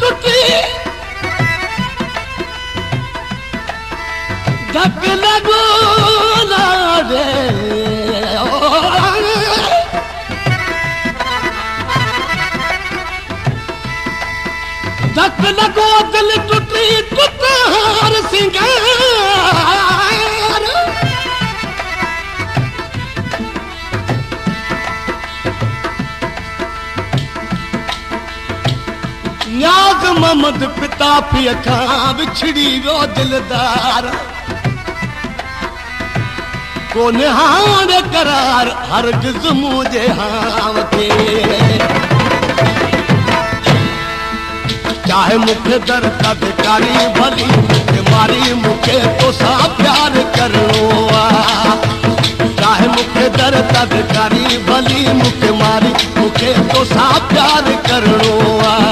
ٽٽي ڌڪ لڳو ڌڪ لڳو دل ٽٽي سنگار محمد پتا پيءُ کان وڇڙي ويو دلدار ڪونه هاڻي ڪرار هر گزمو جي هاو کي. چاهي مون کي در ڪاري ڀلي مون کي ماري مون کي تو سان پيار ڪرڻو آهي چاهي مون کي در ڪاري ڀلي مون کي ماري مون کي تو سان پيار ڪرڻو آهي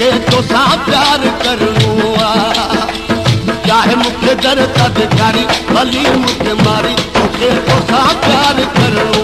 مون کي تو سان پيار ڪرڻو آهي چاهي مون کي در ڪاري ڀلي مون کي ماري مون کي تو سان پيار ڪرڻو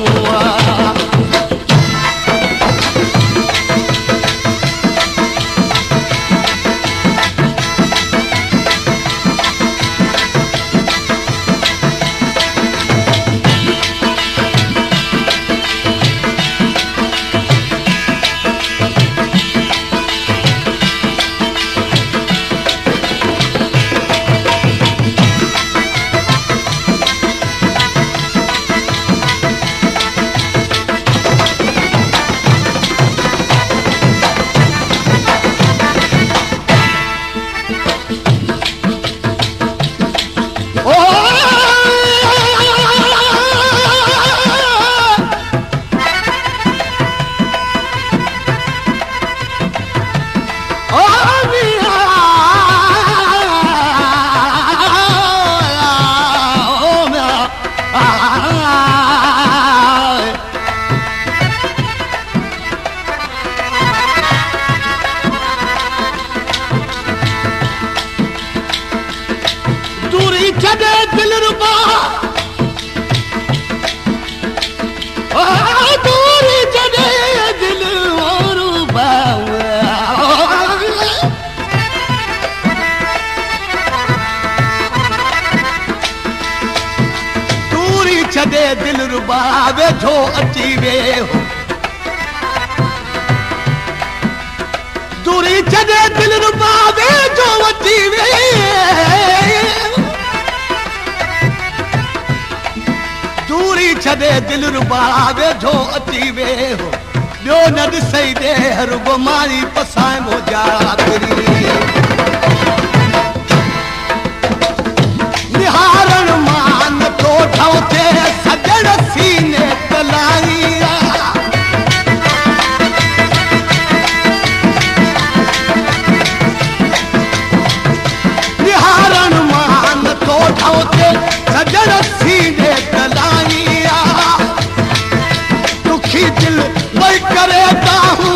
ڇڏي دل ربا ويجهو اچي ويو دوري ڇڏي دل ربا ويجهو اچي ويو دوري ڇڏي دل ربا ويجهو اچي ويو ٻيو نه ڏسئي دي رڳو ماري پسائبو جا نهارڻ देता हूँ।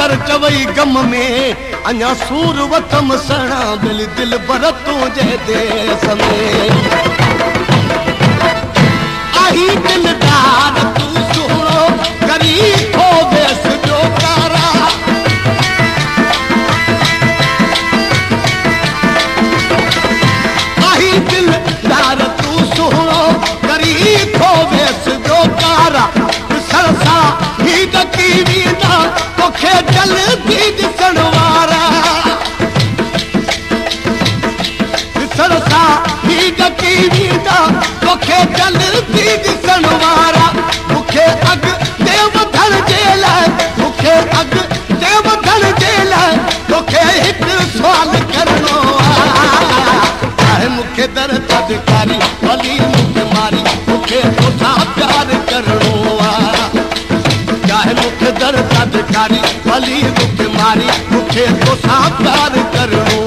दर चवई गम में अञा सूर वतम सणा दिल दिल बर तुंहिंजे देस में। आही दिलदार तूं در تدڪاري ڀلي مون کي ماري مون کي تو سان پيار ڪرڻو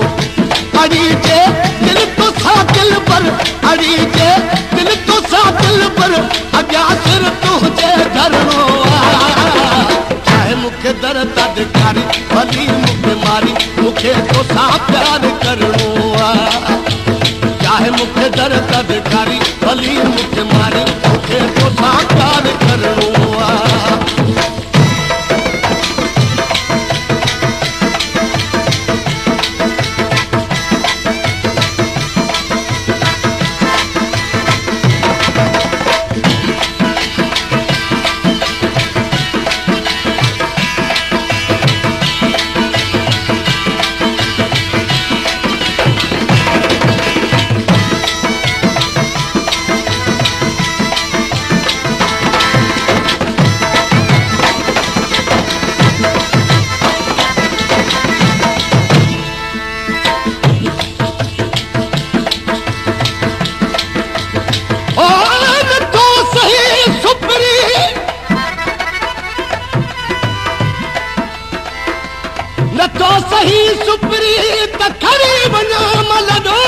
اڙي جي دل تو سان دل پر اڙي جي دل تو سان دل پر اڳيان سر تنهنجي ڌرڻو آهي چاهي مون کي در تدڪاري ڀلي مون کي ماري مون کي تو سان پيار ڪرڻو آهي چاهي مون کي در تدڪاري ڀلي سپري ته وڃان ملندو.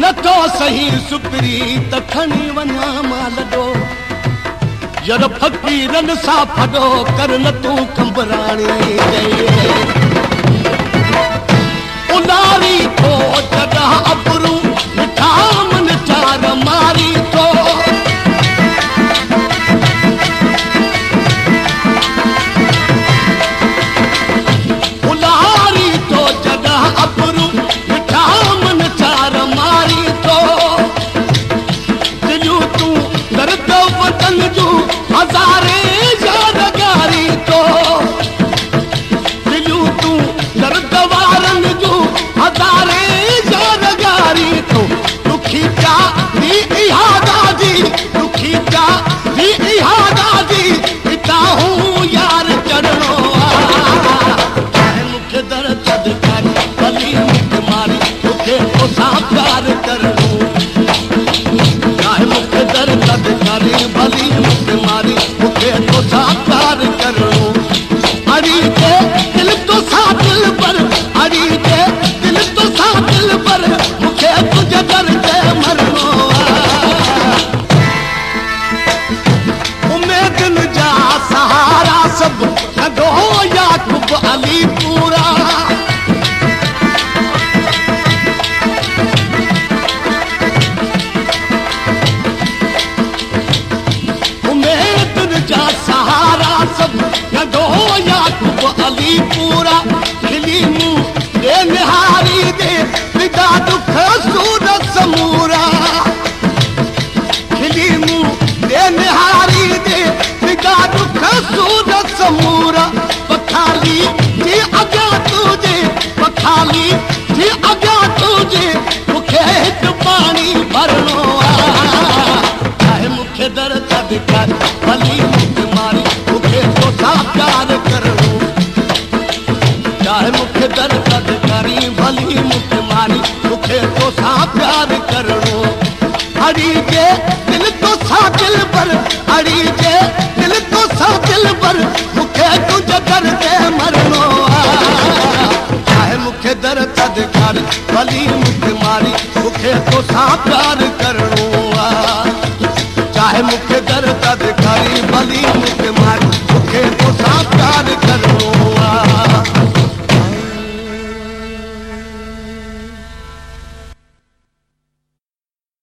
نه تو صحيح سپري ته کڻي وڃان مالدو. جر فڪيرن سان فڏو ڪر نه تون ڪمبراڻي दिखे तो सा प्यार करो हरी के दिल तो सा दिल पर हरी